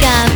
が